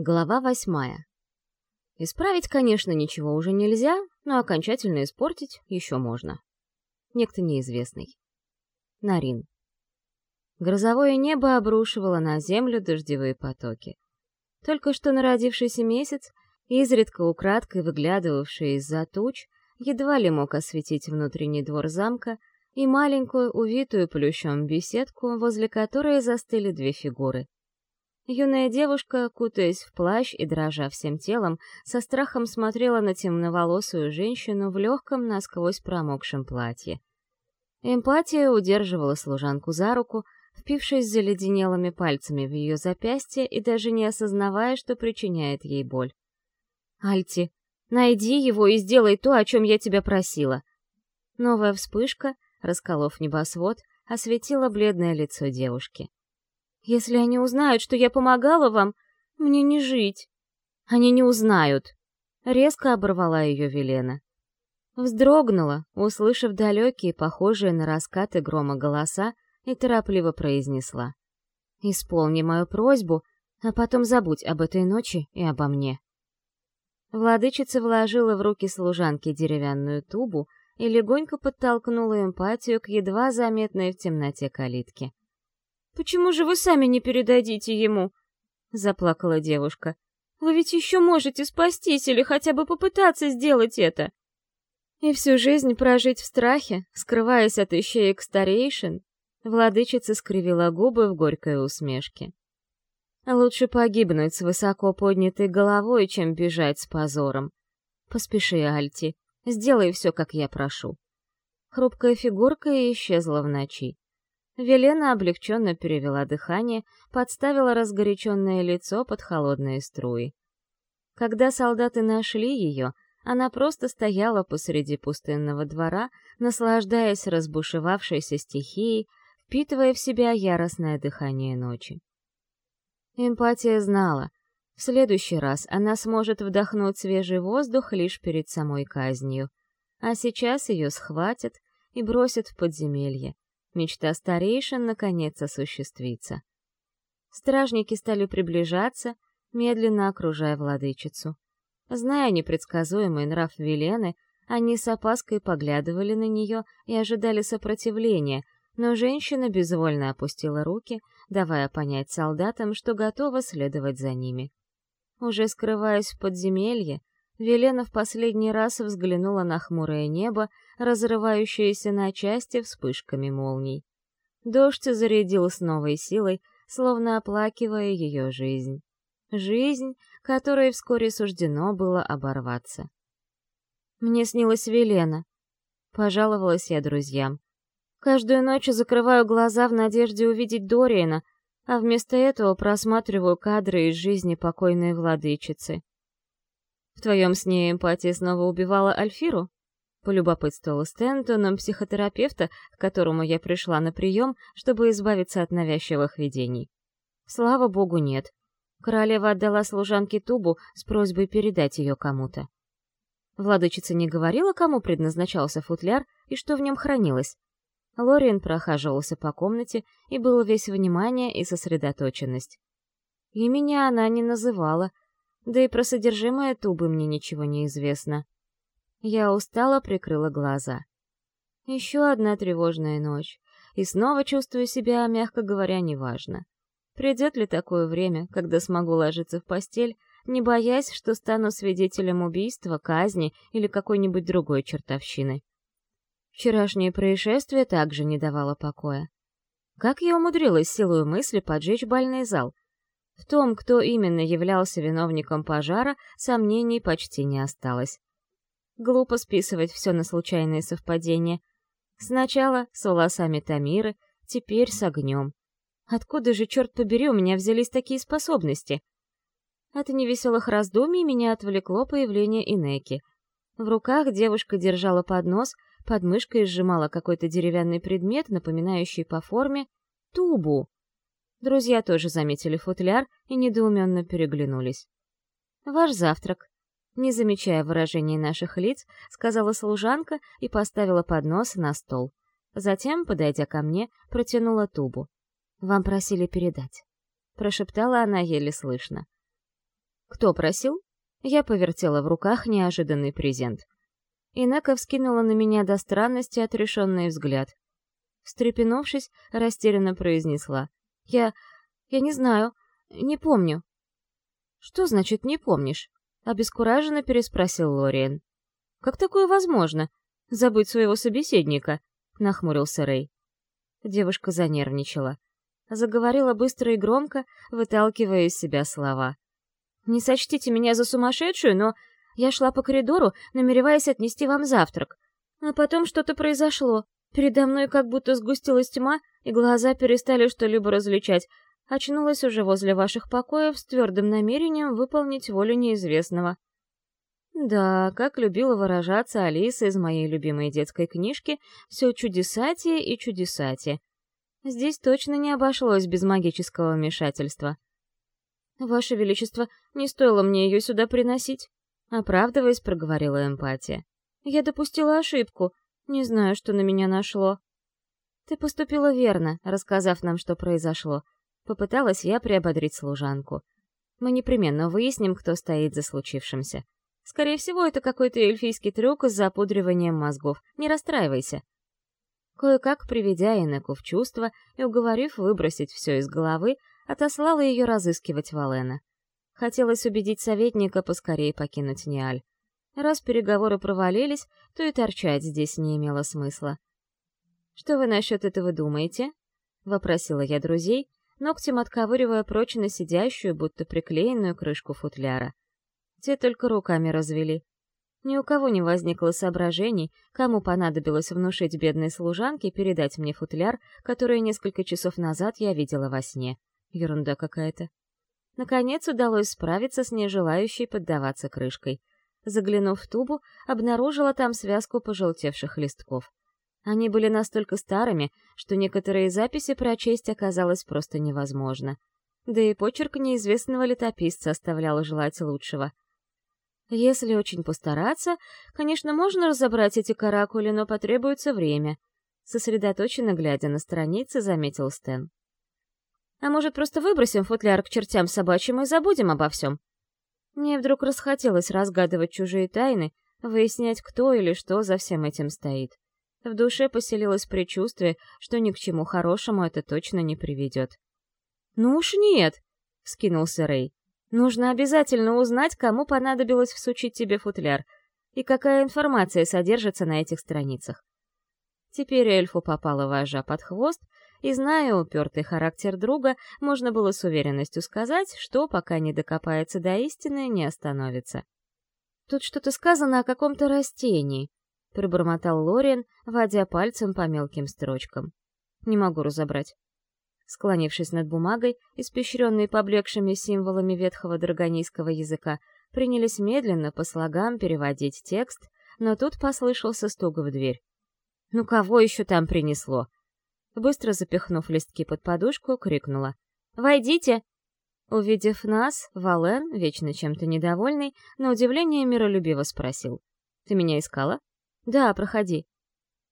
Глава восьмая. Исправить, конечно, ничего уже нельзя, но окончательно испортить еще можно. Некто неизвестный. Нарин. Грозовое небо обрушивало на землю дождевые потоки. Только что народившийся месяц, изредка украдкой выглядывавший из-за туч, едва ли мог осветить внутренний двор замка и маленькую, увитую плющом беседку, возле которой застыли две фигуры — Юная девушка, кутаясь в плащ и дрожа всем телом, со страхом смотрела на темноволосую женщину в легком насквозь промокшем платье. Эмпатия удерживала служанку за руку, впившись заледенелыми пальцами в ее запястье и даже не осознавая, что причиняет ей боль. «Альти, найди его и сделай то, о чем я тебя просила!» Новая вспышка, расколов небосвод, осветила бледное лицо девушки. Если они узнают, что я помогала вам, мне не жить. Они не узнают. Резко оборвала ее Велена. Вздрогнула, услышав далекие, похожие на раскаты грома голоса, и торопливо произнесла. «Исполни мою просьбу, а потом забудь об этой ночи и обо мне». Владычица вложила в руки служанки деревянную тубу и легонько подтолкнула эмпатию к едва заметной в темноте калитке. «Почему же вы сами не передадите ему?» — заплакала девушка. «Вы ведь еще можете спастись или хотя бы попытаться сделать это!» И всю жизнь прожить в страхе, скрываясь от ищеек старейшин, владычица скривила губы в горькой усмешке. Лучше погибнуть с высоко поднятой головой, чем бежать с позором. Поспеши, Альти, сделай все, как я прошу. Хрупкая фигурка исчезла в ночи. Велена облегченно перевела дыхание, подставила разгоряченное лицо под холодные струи. Когда солдаты нашли ее, она просто стояла посреди пустынного двора, наслаждаясь разбушевавшейся стихией, впитывая в себя яростное дыхание ночи. Эмпатия знала, в следующий раз она сможет вдохнуть свежий воздух лишь перед самой казнью, а сейчас ее схватят и бросят в подземелье, Мечта старейшин наконец осуществится. Стражники стали приближаться, медленно окружая владычицу. Зная непредсказуемый нрав Велены, они с опаской поглядывали на нее и ожидали сопротивления, но женщина безвольно опустила руки, давая понять солдатам, что готова следовать за ними. Уже скрываясь в подземелье, Велена в последний раз взглянула на хмурое небо, разрывающееся на части вспышками молний. Дождь зарядил с новой силой, словно оплакивая ее жизнь. Жизнь, которой вскоре суждено было оборваться. Мне снилась Велена. Пожаловалась я друзьям. Каждую ночь закрываю глаза в надежде увидеть Дориена, а вместо этого просматриваю кадры из жизни покойной владычицы. В твоем сне эмпатия снова убивала Альфиру? Полюбопытствовала Стэнтоном психотерапевта, к которому я пришла на прием, чтобы избавиться от навязчивых видений. Слава богу, нет. Королева отдала служанке тубу с просьбой передать ее кому-то. Владычица не говорила, кому предназначался футляр и что в нем хранилось. Лориен прохаживался по комнате и был весь внимание и сосредоточенность. И меня она не называла, да и про содержимое тубы мне ничего не известно. Я устало прикрыла глаза. Еще одна тревожная ночь, и снова чувствую себя, мягко говоря, неважно. Придет ли такое время, когда смогу ложиться в постель, не боясь, что стану свидетелем убийства, казни или какой-нибудь другой чертовщины? Вчерашнее происшествие также не давало покоя. Как я умудрилась силой мысли поджечь бальный зал — в том, кто именно являлся виновником пожара, сомнений почти не осталось. Глупо списывать все на случайные совпадения. Сначала с волосами Тамиры, теперь с огнем. Откуда же, черт побери, у меня взялись такие способности? От невеселых раздумий меня отвлекло появление Инеки. В руках девушка держала поднос, под мышкой сжимала какой-то деревянный предмет, напоминающий по форме тубу. Друзья тоже заметили футляр и недоуменно переглянулись. «Ваш завтрак», — не замечая выражения наших лиц, сказала служанка и поставила поднос на стол. Затем, подойдя ко мне, протянула тубу. «Вам просили передать», — прошептала она еле слышно. «Кто просил?» Я повертела в руках неожиданный презент. Инека вскинула на меня до странности отрешенный взгляд. Встрепенувшись, растерянно произнесла. «Я... я не знаю, не помню». «Что значит «не помнишь»?» — обескураженно переспросил Лориен. «Как такое возможно? Забыть своего собеседника?» — нахмурился Рэй. Девушка занервничала. Заговорила быстро и громко, выталкивая из себя слова. «Не сочтите меня за сумасшедшую, но я шла по коридору, намереваясь отнести вам завтрак. А потом что-то произошло. Передо мной как будто сгустилась тьма, и глаза перестали что-либо различать. Очнулась уже возле ваших покоев с твердым намерением выполнить волю неизвестного. Да, как любила выражаться Алиса из моей любимой детской книжки, все чудесатие и чудесатие. Здесь точно не обошлось без магического вмешательства. «Ваше Величество, не стоило мне ее сюда приносить», — оправдываясь, проговорила эмпатия. «Я допустила ошибку, не знаю, что на меня нашло». «Ты поступила верно, рассказав нам, что произошло», — попыталась я приободрить служанку. «Мы непременно выясним, кто стоит за случившимся». Скорее всего, это какой-то эльфийский трюк с запудриванием мозгов. Не расстраивайся. Кое-как приведя Инеку в чувство и уговорив выбросить все из головы, отослала ее разыскивать Валена. Хотелось убедить советника поскорее покинуть Ниаль. Раз переговоры провалились, то и торчать здесь не имело смысла. «Что вы насчет этого думаете?» — вопросила я друзей, ногтем отковыривая прочно сидящую, будто приклеенную крышку футляра. Те только руками развели. Ни у кого не возникло соображений, кому понадобилось внушить бедной служанке передать мне футляр, который несколько часов назад я видела во сне. Ерунда какая-то. Наконец удалось справиться с нежелающей поддаваться крышкой. Заглянув в тубу, обнаружила там связку пожелтевших листков. Они были настолько старыми, что некоторые записи прочесть оказалось просто невозможно. Да и почерк неизвестного летописца оставлял желать лучшего — если очень постараться, конечно, можно разобрать эти каракули, но потребуется время. Сосредоточенно глядя на страницы, заметил Стэн. А может, просто выбросим футляр к чертям собачьим и забудем обо всем? Мне вдруг расхотелось разгадывать чужие тайны, выяснять, кто или что за всем этим стоит. В душе поселилось предчувствие, что ни к чему хорошему это точно не приведет. «Ну уж нет!» — вскинулся Рэй. Нужно обязательно узнать, кому понадобилось всучить тебе футляр, и какая информация содержится на этих страницах. Теперь эльфу попала вожа под хвост, и, зная упертый характер друга, можно было с уверенностью сказать, что, пока не докопается до истины, не остановится. «Тут что-то сказано о каком-то растении», — пробормотал Лориан, водя пальцем по мелким строчкам. «Не могу разобрать». Склонившись над бумагой, испещренной поблекшими символами ветхого драгонийского языка, принялись медленно по слогам переводить текст, но тут послышался стук в дверь. «Ну кого еще там принесло?» Быстро запихнув листки под подушку, крикнула. «Войдите!» Увидев нас, Вален, вечно чем-то недовольный, на удивление миролюбиво спросил. «Ты меня искала?» «Да, проходи».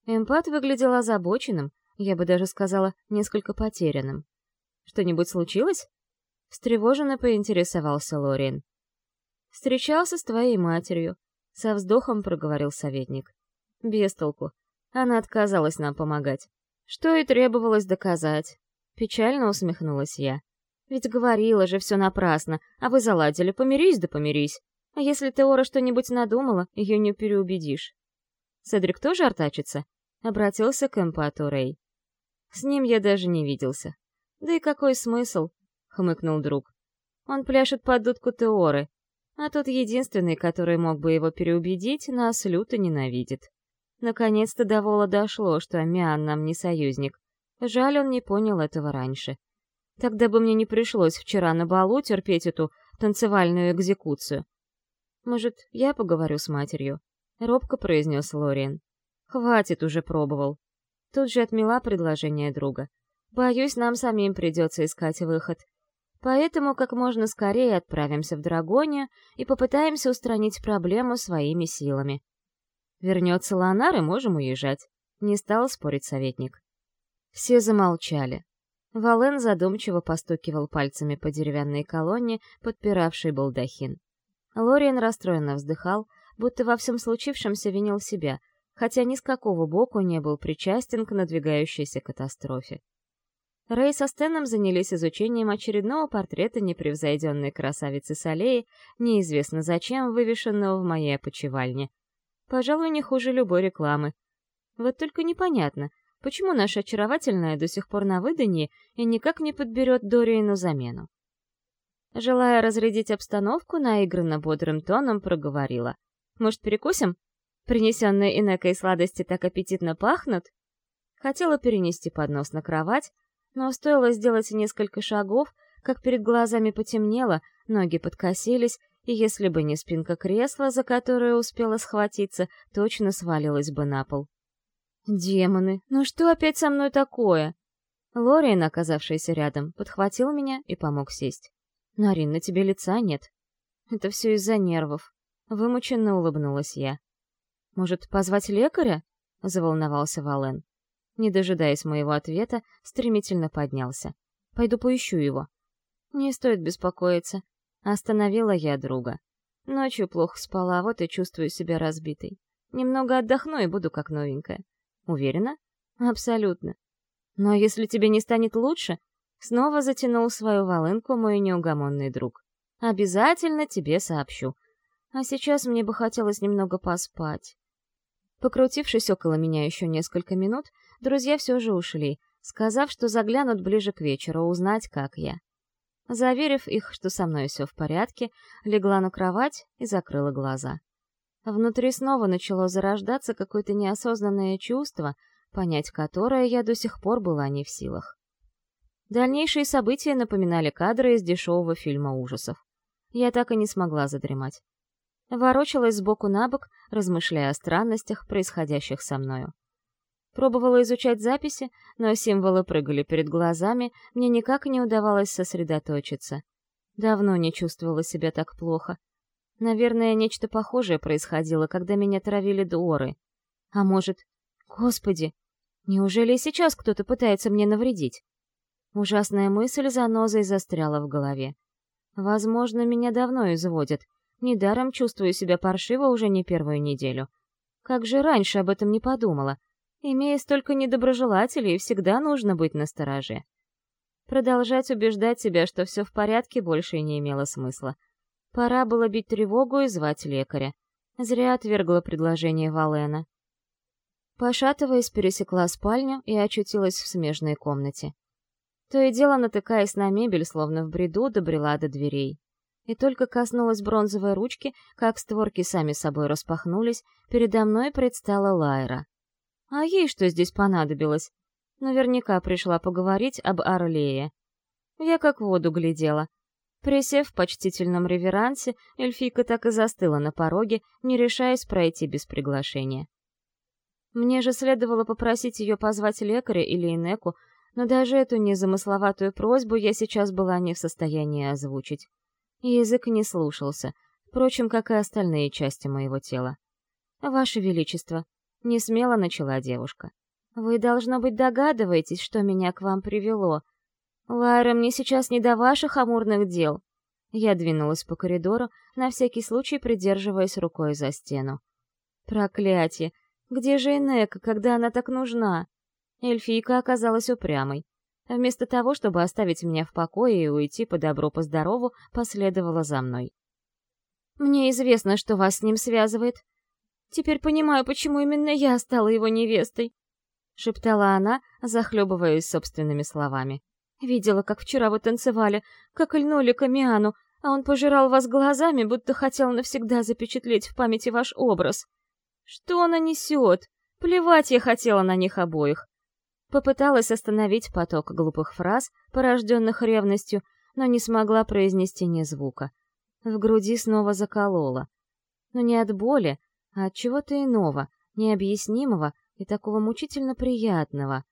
Эмпат выглядел озабоченным, я бы даже сказала, несколько потерянным. «Что-нибудь случилось?» Встревоженно поинтересовался Лориен. «Встречался с твоей матерью», — со вздохом проговорил советник. «Без толку. Она отказалась нам помогать. Что и требовалось доказать». Печально усмехнулась я. «Ведь говорила же все напрасно, а вы заладили, помирись да помирись. А если Теора что-нибудь надумала, ее не переубедишь». «Седрик тоже артачится?» — обратился к эмпату Рэй. С ним я даже не виделся. Да и какой смысл? хмыкнул друг. Он пляшет под дудку Теоры, а тот единственный, который мог бы его переубедить, нас люто ненавидит. Наконец-то до Вола дошло, что Амиан нам не союзник. Жаль, он не понял этого раньше. Тогда бы мне не пришлось вчера на балу терпеть эту танцевальную экзекуцию. Может, я поговорю с матерью? Робко произнес Лориен. Хватит уже пробовал. Тут же отмела предложение друга. Боюсь, нам самим придется искать выход. Поэтому как можно скорее отправимся в Драгония и попытаемся устранить проблему своими силами. Вернется Ланар, и можем уезжать. Не стал спорить советник. Все замолчали. Вален задумчиво постукивал пальцами по деревянной колонне, подпиравшей балдахин. Лориен расстроенно вздыхал, будто во всем случившемся винил себя, хотя ни с какого боку не был причастен к надвигающейся катастрофе. Рэй со Стеном занялись изучением очередного портрета непревзойденной красавицы Салеи, неизвестно зачем вывешенного в моей опочивальне. Пожалуй, не хуже любой рекламы. Вот только непонятно, почему наша очаровательная до сих пор на выданье и никак не подберет Дориину замену. Желая разрядить обстановку, наигранно бодрым тоном проговорила. «Может, перекусим? Принесенные инекой сладости так аппетитно пахнут?» Хотела перенести поднос на кровать, но стоило сделать несколько шагов, как перед глазами потемнело, ноги подкосились, и если бы не спинка кресла, за которое успела схватиться, точно свалилась бы на пол. «Демоны, ну что опять со мной такое?» Лориен, оказавшийся рядом, подхватил меня и помог сесть. «Нарин, на тебе лица нет». «Это все из-за нервов». Вымученно улыбнулась я. «Может, позвать лекаря?» — заволновался Вален не дожидаясь моего ответа, стремительно поднялся. «Пойду поищу его». «Не стоит беспокоиться», — остановила я друга. «Ночью плохо спала, вот и чувствую себя разбитой. Немного отдохну и буду как новенькая». «Уверена?» «Абсолютно. Но если тебе не станет лучше...» Снова затянул свою волынку мой неугомонный друг. «Обязательно тебе сообщу. А сейчас мне бы хотелось немного поспать». Покрутившись около меня еще несколько минут, друзья все же ушли, сказав, что заглянут ближе к вечеру узнать, как я. Заверив их, что со мной все в порядке, легла на кровать и закрыла глаза. Внутри снова начало зарождаться какое-то неосознанное чувство, понять которое я до сих пор была не в силах. Дальнейшие события напоминали кадры из дешевого фильма ужасов. Я так и не смогла задремать. Ворочалась сбоку на бок, размышляя о странностях, происходящих со мною. Пробовала изучать записи, но символы прыгали перед глазами, мне никак не удавалось сосредоточиться. Давно не чувствовала себя так плохо. Наверное, нечто похожее происходило, когда меня травили дуоры. А может... Господи, неужели и сейчас кто-то пытается мне навредить? Ужасная мысль занозой застряла в голове. Возможно, меня давно изводят. Недаром чувствую себя паршиво уже не первую неделю. Как же раньше об этом не подумала? Имея столько недоброжелателей, всегда нужно быть настороже. Продолжать убеждать себя, что все в порядке, больше не имело смысла. Пора было бить тревогу и звать лекаря. Зря отвергла предложение Валена. Пошатываясь, пересекла спальню и очутилась в смежной комнате. То и дело, натыкаясь на мебель, словно в бреду, добрела до дверей. И только коснулась бронзовой ручки, как створки сами собой распахнулись, передо мной предстала Лайра. А ей что здесь понадобилось? Наверняка пришла поговорить об Орлее. Я как в воду глядела. Присев в почтительном реверансе, эльфийка так и застыла на пороге, не решаясь пройти без приглашения. Мне же следовало попросить ее позвать лекаря или Инеку, но даже эту незамысловатую просьбу я сейчас была не в состоянии озвучить. Язык не слушался, впрочем, как и остальные части моего тела. «Ваше Величество», не смело начала девушка. «Вы, должно быть, догадываетесь, что меня к вам привело. Лайра, мне сейчас не до ваших амурных дел». Я двинулась по коридору, на всякий случай придерживаясь рукой за стену. «Проклятие! Где же Инека, когда она так нужна?» Эльфийка оказалась упрямой. Вместо того, чтобы оставить меня в покое и уйти по добру, по здорову, последовала за мной. «Мне известно, что вас с ним связывает», Теперь понимаю, почему именно я стала его невестой», — шептала она, захлебываясь собственными словами. «Видела, как вчера вы танцевали, как льнули Камиану, а он пожирал вас глазами, будто хотел навсегда запечатлеть в памяти ваш образ. Что она несет? Плевать я хотела на них обоих». Попыталась остановить поток глупых фраз, порожденных ревностью, но не смогла произнести ни звука. В груди снова заколола. Но не от боли, а от чего-то иного, необъяснимого и такого мучительно приятного.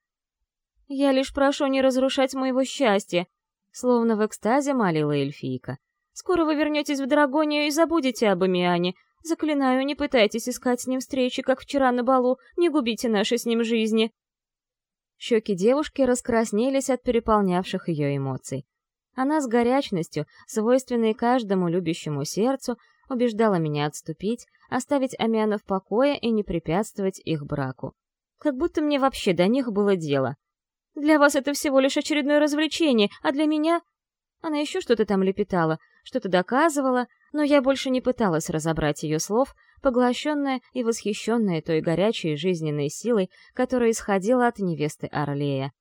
«Я лишь прошу не разрушать моего счастья», словно в экстазе молила эльфийка. «Скоро вы вернетесь в Драгонию и забудете об Амиане. Заклинаю, не пытайтесь искать с ним встречи, как вчера на балу, не губите наши с ним жизни». Щеки девушки раскраснелись от переполнявших ее эмоций. Она с горячностью, свойственной каждому любящему сердцу, убеждала меня отступить, оставить Амиана в покое и не препятствовать их браку. Как будто мне вообще до них было дело. Для вас это всего лишь очередное развлечение, а для меня... Она еще что-то там лепетала, что-то доказывала, но я больше не пыталась разобрать ее слов, поглощенная и восхищенная той горячей жизненной силой, которая исходила от невесты Орлея.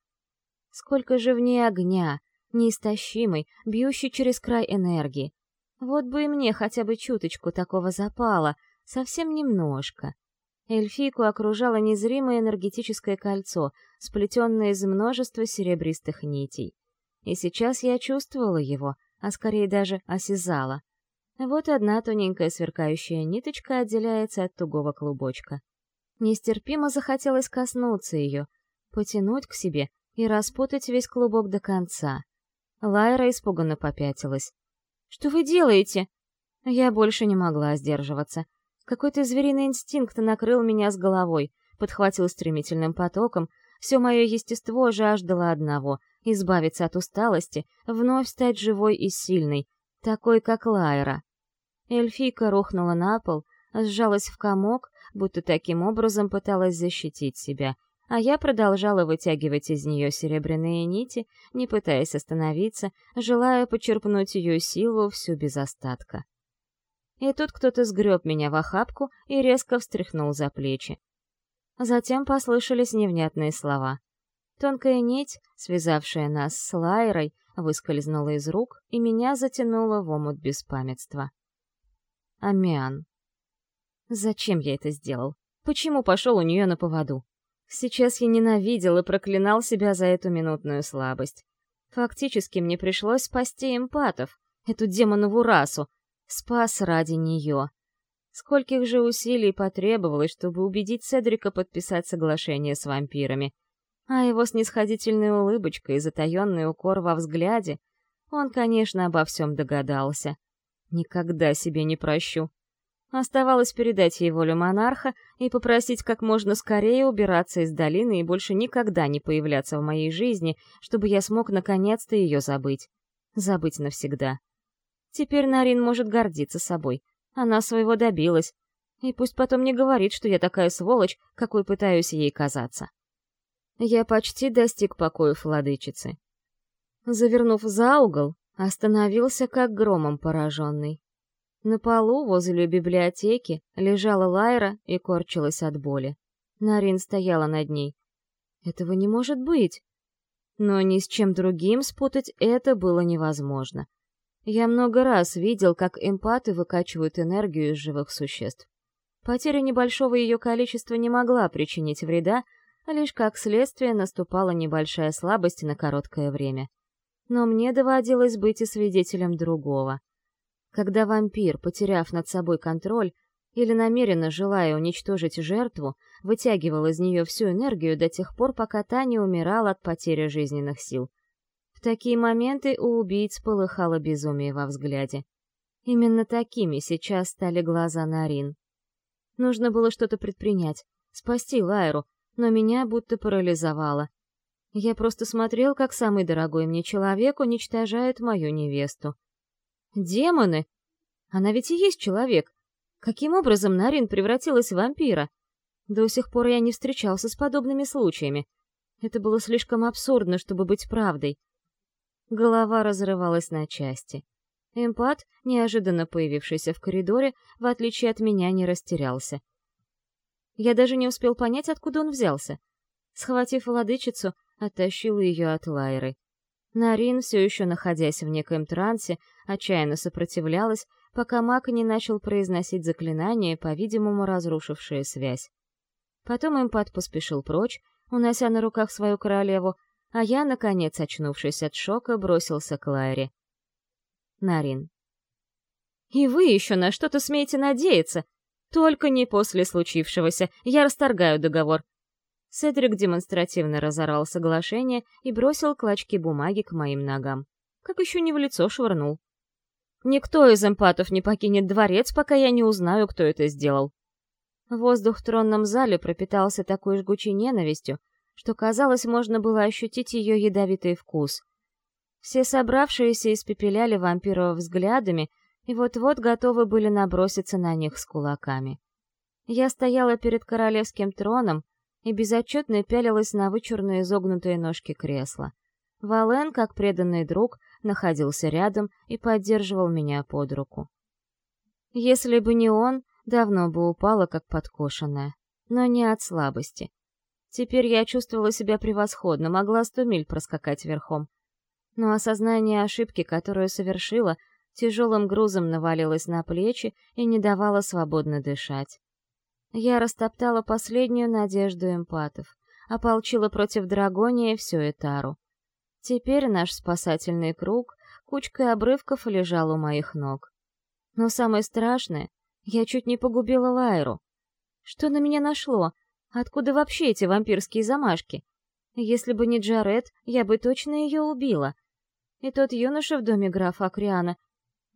Сколько же в ней огня, неистощимой, бьющей через край энергии. Вот бы и мне хотя бы чуточку такого запала, совсем немножко. Эльфийку окружало незримое энергетическое кольцо, сплетенное из множества серебристых нитей. И сейчас я чувствовала его, а скорее даже осязала. Вот одна тоненькая сверкающая ниточка отделяется от тугого клубочка. Нестерпимо захотелось коснуться ее, потянуть к себе и распутать весь клубок до конца. Лайра испуганно попятилась. «Что вы делаете?» Я больше не могла сдерживаться. Какой-то звериный инстинкт накрыл меня с головой, подхватил стремительным потоком. Все мое естество жаждало одного — избавиться от усталости, вновь стать живой и сильной, такой, как Лайра. Эльфийка рухнула на пол, сжалась в комок, будто таким образом пыталась защитить себя, а я продолжала вытягивать из нее серебряные нити, не пытаясь остановиться, желая почерпнуть ее силу всю без остатка. И тут кто-то сгреб меня в охапку и резко встряхнул за плечи. Затем послышались невнятные слова. Тонкая нить, связавшая нас с Лайрой, выскользнула из рук, и меня затянуло в омут беспамятства. Амиан. Зачем я это сделал? Почему пошел у нее на поводу? Сейчас я ненавидел и проклинал себя за эту минутную слабость. Фактически мне пришлось спасти эмпатов, эту демонову расу. Спас ради нее. Скольких же усилий потребовалось, чтобы убедить Седрика подписать соглашение с вампирами. А его снисходительная улыбочка и затаенный укор во взгляде, он, конечно, обо всем догадался. Никогда себе не прощу. Оставалось передать ей волю монарха и попросить как можно скорее убираться из долины и больше никогда не появляться в моей жизни, чтобы я смог наконец-то ее забыть. Забыть навсегда. Теперь Нарин может гордиться собой. Она своего добилась. И пусть потом не говорит, что я такая сволочь, какой пытаюсь ей казаться. Я почти достиг покоев владычицы. Завернув за угол, остановился как громом пораженный. На полу возле библиотеки лежала Лайра и корчилась от боли. Нарин стояла над ней. Этого не может быть. Но ни с чем другим спутать это было невозможно. Я много раз видел, как эмпаты выкачивают энергию из живых существ. Потеря небольшого ее количества не могла причинить вреда, а лишь как следствие наступала небольшая слабость на короткое время. Но мне доводилось быть и свидетелем другого — когда вампир, потеряв над собой контроль или намеренно желая уничтожить жертву, вытягивал из нее всю энергию до тех пор, пока та не умирала от потери жизненных сил. В такие моменты у убийц полыхало безумие во взгляде. Именно такими сейчас стали глаза Нарин. Нужно было что-то предпринять, спасти Лайру, но меня будто парализовало. Я просто смотрел, как самый дорогой мне человек уничтожает мою невесту. Демоны? Она ведь и есть человек. Каким образом Нарин превратилась в вампира? До сих пор я не встречался с подобными случаями. Это было слишком абсурдно, чтобы быть правдой. Голова разрывалась на части. Эмпат, неожиданно появившийся в коридоре, в отличие от меня, не растерялся. Я даже не успел понять, откуда он взялся. Схватив владычицу, оттащил ее от Лайры. Нарин, все еще находясь в некоем трансе, отчаянно сопротивлялась, пока маг не начал произносить заклинание, по-видимому, разрушившее связь. Потом импат поспешил прочь, унося на руках свою королеву, а я, наконец, очнувшись от шока, бросился к Лайре. Нарин. «И вы еще на что-то смеете надеяться? Только не после случившегося. Я расторгаю договор. Седрик демонстративно разорвал соглашение и бросил клочки бумаги к моим ногам. Как еще не в лицо швырнул. Никто из эмпатов не покинет дворец, пока я не узнаю, кто это сделал. Воздух в тронном зале пропитался такой жгучей ненавистью, что, казалось, можно было ощутить ее ядовитый вкус. Все собравшиеся испепеляли вампиров взглядами и вот-вот готовы были наброситься на них с кулаками. Я стояла перед королевским троном и безотчетно пялилась на вычурные изогнутые ножки кресла. Вален, как преданный друг, находился рядом и поддерживал меня под руку. Если бы не он, давно бы упала, как подкошенная. Но не от слабости. Теперь я чувствовала себя превосходно, могла сто миль проскакать верхом. Но осознание ошибки, которую совершила, тяжелым грузом навалилось на плечи и не давало свободно дышать. Я растоптала последнюю надежду эмпатов, ополчила против Драгония всю Этару. Теперь наш спасательный круг кучкой обрывков лежал у моих ног. Но самое страшное, я чуть не погубила Лайру. Что на меня нашло? Откуда вообще эти вампирские замашки? Если бы не Джаред, я бы точно ее убила. И тот юноша в доме графа Акриана.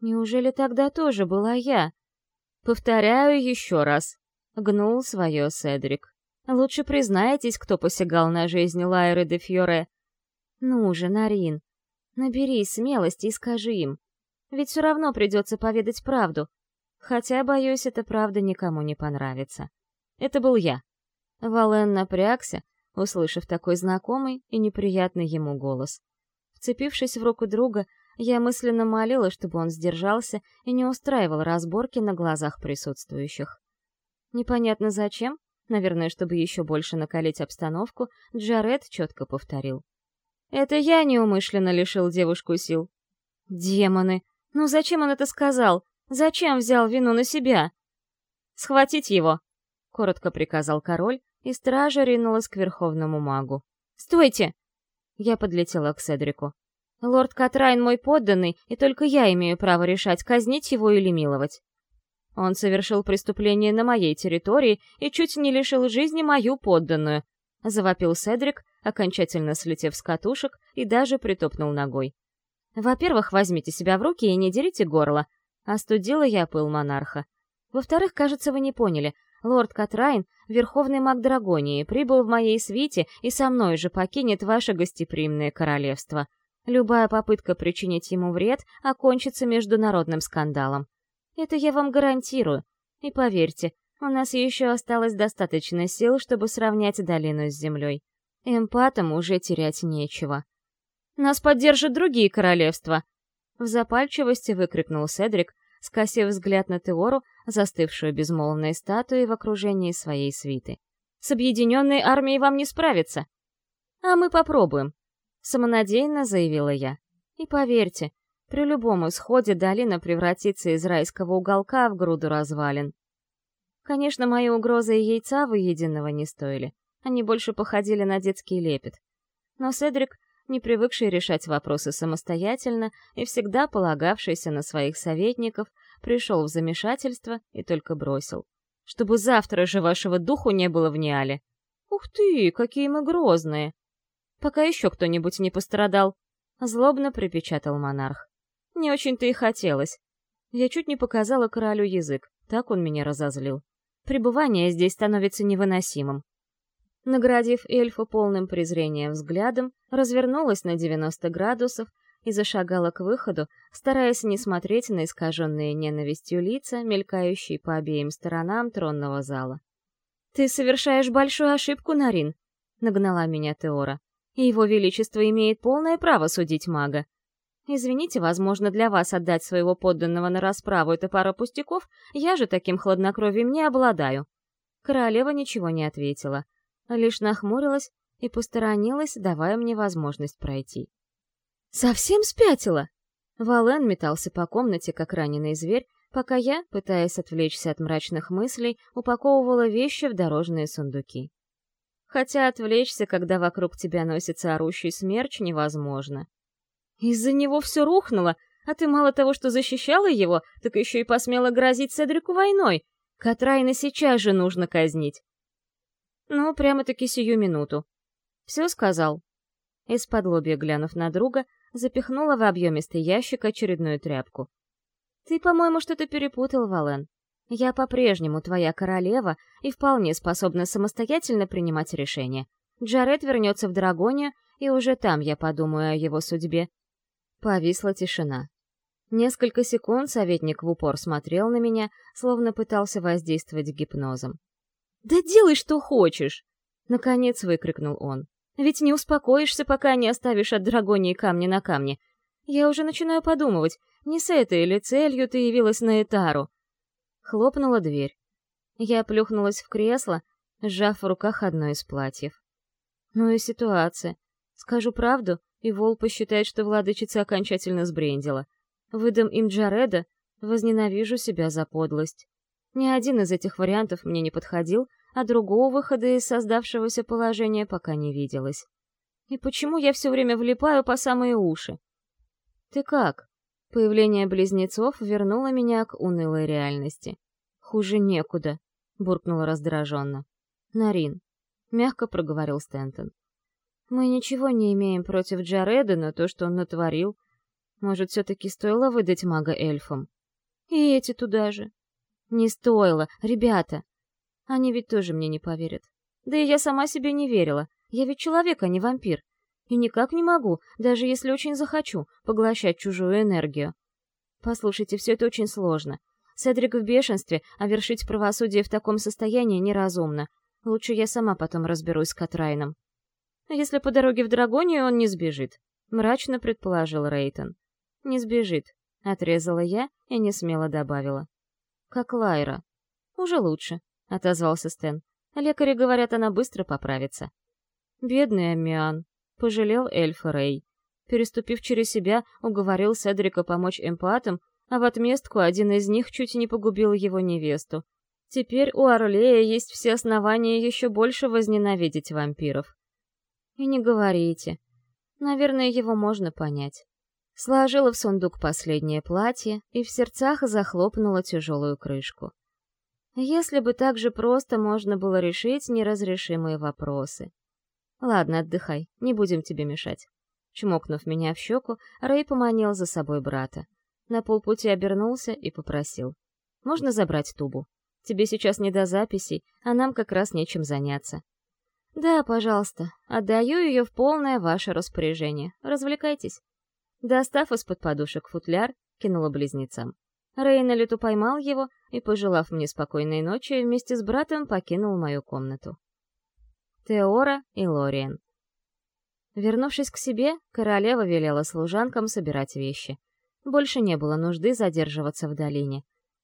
Неужели тогда тоже была я? Повторяю еще раз, Гнул свое Седрик. Лучше признайтесь, кто посягал на жизнь Лайры де Фьоре. Ну же, Нарин, наберись смелости и скажи им. Ведь все равно придется поведать правду. Хотя, боюсь, эта правда никому не понравится. Это был я. Вален напрягся, услышав такой знакомый и неприятный ему голос. Вцепившись в руку друга, я мысленно молила, чтобы он сдержался и не устраивал разборки на глазах присутствующих. Непонятно зачем, наверное, чтобы еще больше накалить обстановку, Джаред четко повторил. «Это я неумышленно лишил девушку сил». «Демоны! Ну зачем он это сказал? Зачем взял вину на себя?» «Схватить его!» — коротко приказал король, и стража ринулась к верховному магу. «Стойте!» Я подлетела к Седрику. «Лорд Катрайн мой подданный, и только я имею право решать, казнить его или миловать. Он совершил преступление на моей территории и чуть не лишил жизни мою подданную. Завопил Седрик, окончательно слетев с катушек и даже притопнул ногой. Во-первых, возьмите себя в руки и не дерите горло. Остудила я пыл монарха. Во-вторых, кажется, вы не поняли. Лорд Катрайн, верховный маг Драгонии, прибыл в моей свите и со мной же покинет ваше гостеприимное королевство. Любая попытка причинить ему вред окончится международным скандалом. Это я вам гарантирую. И поверьте, у нас еще осталось достаточно сил, чтобы сравнять долину с землей. Эмпатам уже терять нечего. «Нас поддержат другие королевства!» В запальчивости выкрикнул Седрик, скосив взгляд на Теору, застывшую безмолвной статуей в окружении своей свиты. «С объединенной армией вам не справиться!» «А мы попробуем!» — самонадеянно заявила я. «И поверьте, при любом исходе долина превратится из райского уголка в груду развалин. Конечно, мои угрозы и яйца выеденного не стоили. Они больше походили на детский лепет. Но Седрик, не привыкший решать вопросы самостоятельно и всегда полагавшийся на своих советников, пришел в замешательство и только бросил. «Чтобы завтра же вашего духу не было в Ниале!» «Ух ты, какие мы грозные!» «Пока еще кто-нибудь не пострадал!» — злобно припечатал монарх. Не очень-то и хотелось. Я чуть не показала королю язык, так он меня разозлил. Пребывание здесь становится невыносимым. Наградив эльфа полным презрением взглядом, развернулась на 90 градусов и зашагала к выходу, стараясь не смотреть на искаженные ненавистью лица, мелькающие по обеим сторонам тронного зала. «Ты совершаешь большую ошибку, Нарин», — нагнала меня Теора. «И его величество имеет полное право судить мага. Извините, возможно, для вас отдать своего подданного на расправу — это пара пустяков, я же таким хладнокровием не обладаю». Королева ничего не ответила, лишь нахмурилась и посторонилась, давая мне возможность пройти. «Совсем спятила?» Вален метался по комнате, как раненый зверь, пока я, пытаясь отвлечься от мрачных мыслей, упаковывала вещи в дорожные сундуки. Хотя отвлечься, когда вокруг тебя носится орущий смерч, невозможно. Из-за него все рухнуло, а ты мало того, что защищала его, так еще и посмела грозить Седрику войной. Катрайна сейчас же нужно казнить. Ну, прямо-таки сию минуту. Все сказал. Из-под глянув на друга, запихнула в объемистый ящик очередную тряпку. Ты, по-моему, что-то перепутал, Вален. Я по-прежнему твоя королева и вполне способна самостоятельно принимать решения. Джаред вернется в Драгоне, и уже там я подумаю о его судьбе. Повисла тишина. Несколько секунд советник в упор смотрел на меня, словно пытался воздействовать гипнозом. «Да делай, что хочешь!» — наконец выкрикнул он. «Ведь не успокоишься, пока не оставишь от Драгонии камни на камне. Я уже начинаю подумывать, не с этой ли целью ты явилась на Этару?» Хлопнула дверь. Я плюхнулась в кресло, сжав в руках одно из платьев. Ну и ситуация. Скажу правду, и Вол посчитает, что владычица окончательно сбрендила. Выдам им Джареда, возненавижу себя за подлость. Ни один из этих вариантов мне не подходил, а другого выхода из создавшегося положения пока не виделось. И почему я все время влипаю по самые уши? Ты как? Появление близнецов вернуло меня к унылой реальности. Хуже некуда, буркнула раздраженно. Нарин, мягко проговорил Стентон. Мы ничего не имеем против Джареда, но то, что он натворил... Может, все-таки стоило выдать мага эльфам? И эти туда же. Не стоило, ребята. Они ведь тоже мне не поверят. Да и я сама себе не верила. Я ведь человек, а не вампир. И никак не могу, даже если очень захочу, поглощать чужую энергию. Послушайте, все это очень сложно. Седрик в бешенстве, а вершить правосудие в таком состоянии неразумно. Лучше я сама потом разберусь с Катрайном. Если по дороге в Драгонию он не сбежит, мрачно предположил Рейтон. Не сбежит, отрезала я и не смело добавила. Как Лайра. Уже лучше, отозвался Стэн. Лекари говорят, она быстро поправится. Бедный Амиан, пожалел эльфа Рэй. Переступив через себя, уговорил Седрика помочь эмпатам, а в отместку один из них чуть не погубил его невесту. Теперь у Орлея есть все основания еще больше возненавидеть вампиров. И не говорите. Наверное, его можно понять. Сложила в сундук последнее платье и в сердцах захлопнула тяжелую крышку. Если бы так же просто можно было решить неразрешимые вопросы. Ладно, отдыхай, не будем тебе мешать. Чмокнув меня в щеку, Рэй поманил за собой брата. На полпути обернулся и попросил. «Можно забрать тубу? Тебе сейчас не до записей, а нам как раз нечем заняться. «Да, пожалуйста. Отдаю ее в полное ваше распоряжение. Развлекайтесь». Достав из-под подушек футляр, кинула близнецам. Рей на лету поймал его и, пожелав мне спокойной ночи, вместе с братом покинул мою комнату. Теора и Лориен. Вернувшись к себе, королева велела служанкам собирать вещи. Больше не было нужды задерживаться в долине.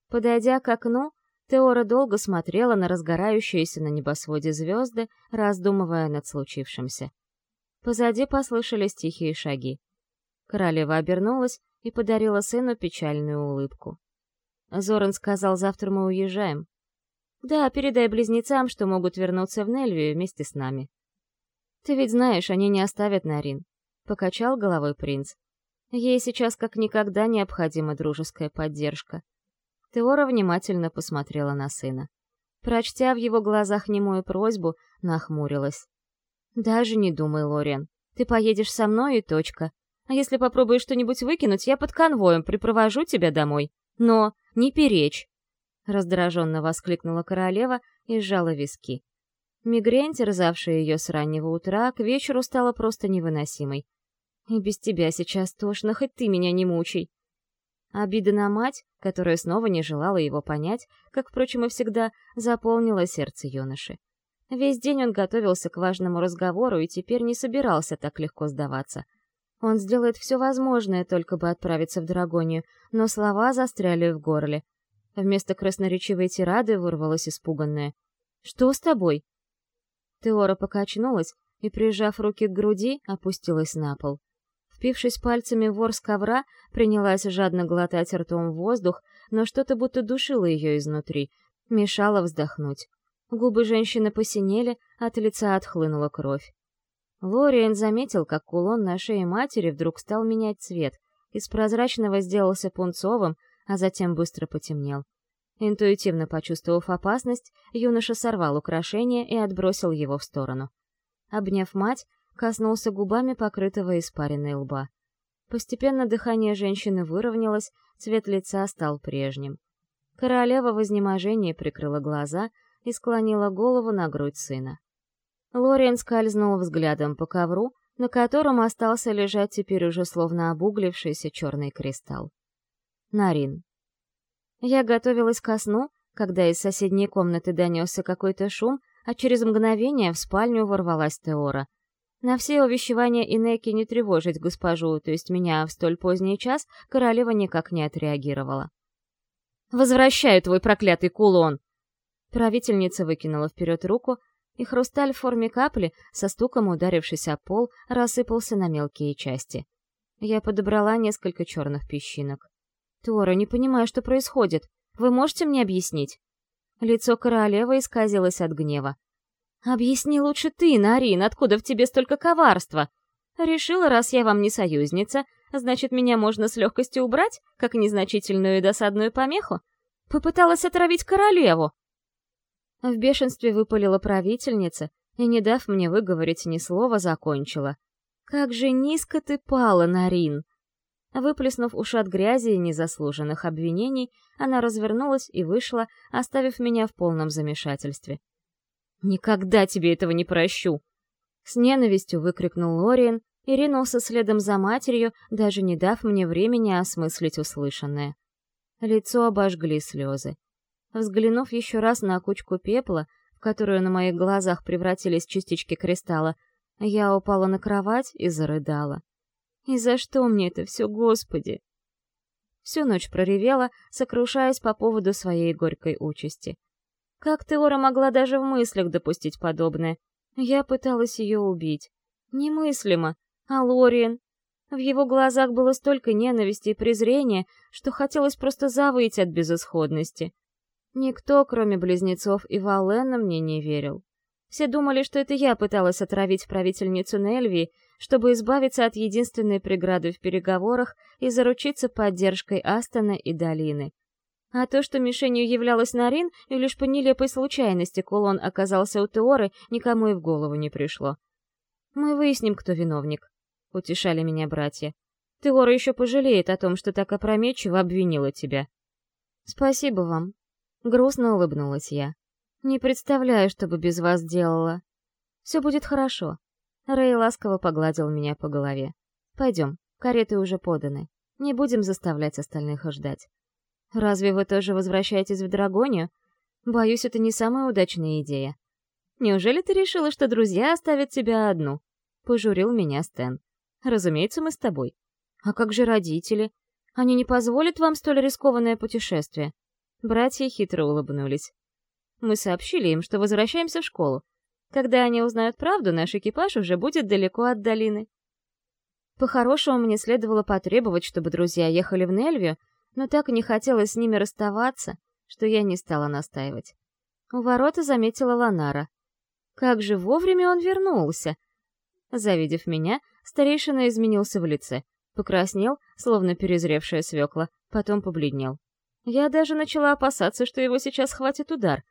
Подойдя к окну, Теора долго смотрела на разгорающиеся на небосводе звезды, раздумывая над случившимся. Позади послышались тихие шаги. Королева обернулась и подарила сыну печальную улыбку. Зоран сказал, завтра мы уезжаем. Да, передай близнецам, что могут вернуться в Нельвию вместе с нами. Ты ведь знаешь, они не оставят Нарин. Покачал головой принц. Ей сейчас как никогда необходима дружеская поддержка. Теора внимательно посмотрела на сына. Прочтя в его глазах немую просьбу, нахмурилась. «Даже не думай, Лориан. Ты поедешь со мной и точка. А если попробуешь что-нибудь выкинуть, я под конвоем припровожу тебя домой. Но не перечь!» Раздраженно воскликнула королева и сжала виски. Мигрень, терзавшая ее с раннего утра, к вечеру стала просто невыносимой. «И без тебя сейчас тошно, хоть ты меня не мучай!» Обида на мать, которая снова не желала его понять, как, впрочем, и всегда, заполнила сердце юноши. Весь день он готовился к важному разговору и теперь не собирался так легко сдаваться. Он сделает все возможное, только бы отправиться в Драгонию, но слова застряли в горле. Вместо красноречивой тирады вырвалось испуганное. «Что с тобой?» Теора покачнулась и, прижав руки к груди, опустилась на пол. Впившись пальцами в ворс ковра, принялась жадно глотать ртом воздух, но что-то будто душило ее изнутри, мешало вздохнуть. Губы женщины посинели, от лица отхлынула кровь. Лориен заметил, как кулон на шее матери вдруг стал менять цвет, из прозрачного сделался пунцовым, а затем быстро потемнел. Интуитивно почувствовав опасность, юноша сорвал украшение и отбросил его в сторону. Обняв мать, коснулся губами покрытого испаренной лба. Постепенно дыхание женщины выровнялось, цвет лица стал прежним. Королева в изнеможении прикрыла глаза и склонила голову на грудь сына. Лориан скользнул взглядом по ковру, на котором остался лежать теперь уже словно обуглившийся черный кристалл. Нарин. Я готовилась ко сну, когда из соседней комнаты донесся какой-то шум, а через мгновение в спальню ворвалась Теора. На все увещевания Инеки не тревожить госпожу, то есть меня в столь поздний час, королева никак не отреагировала. «Возвращаю твой проклятый кулон!» Правительница выкинула вперед руку, и хрусталь в форме капли, со стуком ударившись о пол, рассыпался на мелкие части. Я подобрала несколько черных песчинок. «Тора, не понимаю, что происходит. Вы можете мне объяснить?» Лицо королевы исказилось от гнева. «Объясни лучше ты, Нарин, откуда в тебе столько коварства? Решила, раз я вам не союзница, значит, меня можно с легкостью убрать, как незначительную и досадную помеху? Попыталась отравить королеву!» В бешенстве выпалила правительница и, не дав мне выговорить ни слова, закончила. «Как же низко ты пала, Нарин!» Выплеснув ушат грязи и незаслуженных обвинений, она развернулась и вышла, оставив меня в полном замешательстве. «Никогда тебе этого не прощу!» С ненавистью выкрикнул Лориен и ринулся следом за матерью, даже не дав мне времени осмыслить услышанное. Лицо обожгли слезы. Взглянув еще раз на кучку пепла, в которую на моих глазах превратились частички кристалла, я упала на кровать и зарыдала. «И за что мне это все, Господи?» Всю ночь проревела, сокрушаясь по поводу своей горькой участи. Как Теора могла даже в мыслях допустить подобное? Я пыталась ее убить. Немыслимо. А Лориен? В его глазах было столько ненависти и презрения, что хотелось просто завыть от безысходности. Никто, кроме близнецов и Валена, мне не верил. Все думали, что это я пыталась отравить правительницу Нельви, чтобы избавиться от единственной преграды в переговорах и заручиться поддержкой Астона и Долины. А то, что мишенью являлась Нарин, и лишь по нелепой случайности кулон оказался у Теоры, никому и в голову не пришло. «Мы выясним, кто виновник», — утешали меня братья. «Теора еще пожалеет о том, что так опрометчиво обвинила тебя». «Спасибо вам», Грустно улыбнулась я. «Не представляю, что бы без вас делала. Все будет хорошо». Рэй ласково погладил меня по голове. «Пойдем, кареты уже поданы. Не будем заставлять остальных ждать». «Разве вы тоже возвращаетесь в Драгонию? Боюсь, это не самая удачная идея». «Неужели ты решила, что друзья оставят тебя одну?» — пожурил меня Стэн. «Разумеется, мы с тобой. А как же родители? Они не позволят вам столь рискованное путешествие?» Братья хитро улыбнулись. Мы сообщили им, что возвращаемся в школу. Когда они узнают правду, наш экипаж уже будет далеко от долины. По-хорошему, мне следовало потребовать, чтобы друзья ехали в Нельвию, но так не хотелось с ними расставаться, что я не стала настаивать. У ворота заметила Ланара. Как же вовремя он вернулся! Завидев меня, старейшина изменился в лице, покраснел, словно перезревшая свекла, потом побледнел. Я даже начала опасаться, что его сейчас хватит удар.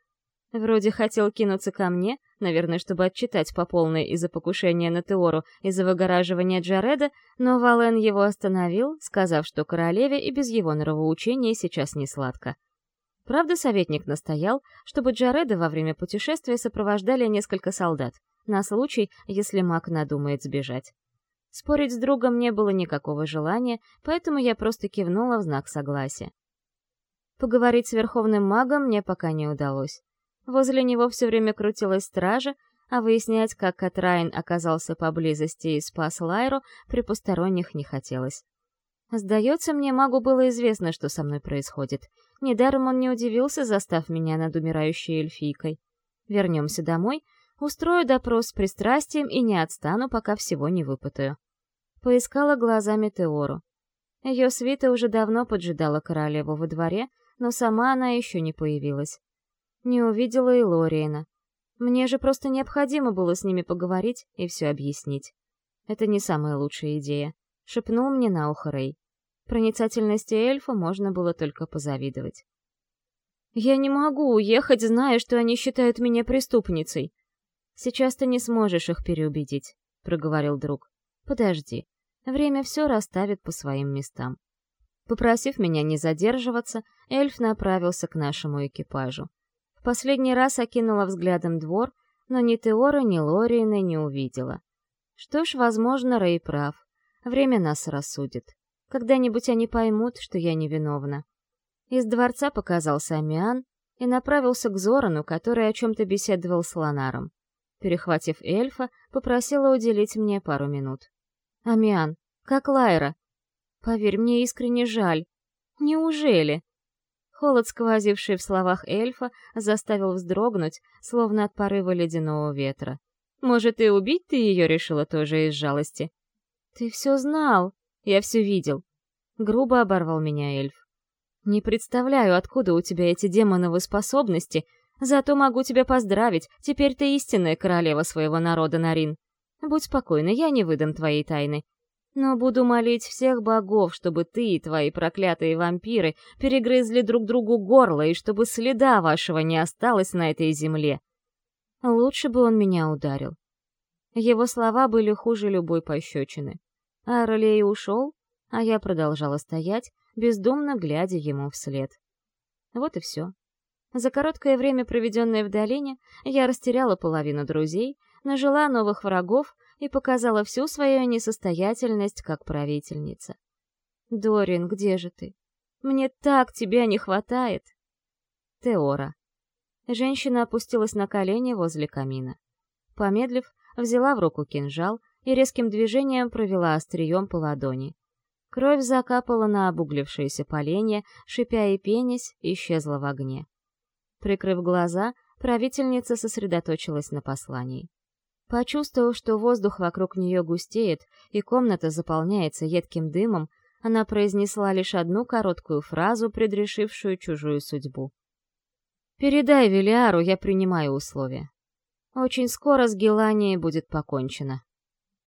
Вроде хотел кинуться ко мне, наверное, чтобы отчитать по полной из-за покушения на Теору, из-за выгораживания Джареда, но Вален его остановил, сказав, что королеве и без его нравоучения сейчас не сладко. Правда, советник настоял, чтобы Джареда во время путешествия сопровождали несколько солдат, на случай, если маг надумает сбежать. Спорить с другом не было никакого желания, поэтому я просто кивнула в знак согласия. Поговорить с верховным магом мне пока не удалось. Возле него все время крутилась стража, а выяснять, как Катрайн оказался поблизости и спас Лайру, при посторонних не хотелось. Сдается мне, магу было известно, что со мной происходит. Недаром он не удивился, застав меня над умирающей эльфийкой. Вернемся домой, устрою допрос с пристрастием и не отстану, пока всего не выпытаю. Поискала глазами Теору. Ее свита уже давно поджидала королеву во дворе, но сама она еще не появилась. Не увидела и Лориена. Мне же просто необходимо было с ними поговорить и все объяснить. Это не самая лучшая идея, — шепнул мне на ухо Рэй. Проницательности эльфа можно было только позавидовать. «Я не могу уехать, зная, что они считают меня преступницей». «Сейчас ты не сможешь их переубедить», — проговорил друг. «Подожди. Время все расставит по своим местам». Попросив меня не задерживаться, эльф направился к нашему экипажу. Последний раз окинула взглядом двор, но ни Теора, ни Лориена не увидела. Что ж, возможно, Рэй прав. Время нас рассудит. Когда-нибудь они поймут, что я невиновна. Из дворца показался Амиан и направился к Зорану, который о чем-то беседовал с Ланаром. Перехватив эльфа, попросила уделить мне пару минут. «Амиан, как Лайра?» «Поверь, мне искренне жаль. Неужели?» Холод, сквозивший в словах эльфа, заставил вздрогнуть, словно от порыва ледяного ветра. «Может, и убить ты ее решила тоже из жалости?» «Ты все знал. Я все видел». Грубо оборвал меня эльф. «Не представляю, откуда у тебя эти демоновые способности, зато могу тебя поздравить, теперь ты истинная королева своего народа, Нарин. Будь спокойна, я не выдам твоей тайны. Но буду молить всех богов, чтобы ты и твои проклятые вампиры перегрызли друг другу горло, и чтобы следа вашего не осталось на этой земле. Лучше бы он меня ударил. Его слова были хуже любой пощечины. Арлей ушел, а я продолжала стоять, бездумно глядя ему вслед. Вот и все. За короткое время, проведенное в долине, я растеряла половину друзей, нажила новых врагов и показала всю свою несостоятельность как правительница. «Дорин, где же ты? Мне так тебя не хватает!» Теора. Женщина опустилась на колени возле камина. Помедлив, взяла в руку кинжал и резким движением провела острием по ладони. Кровь закапала на обуглившиеся поленья, шипя и пенясь, исчезла в огне. Прикрыв глаза, правительница сосредоточилась на послании. Почувствовав, что воздух вокруг нее густеет и комната заполняется едким дымом, она произнесла лишь одну короткую фразу, предрешившую чужую судьбу. «Передай Велиару, я принимаю условия. Очень скоро с Геланией будет покончено».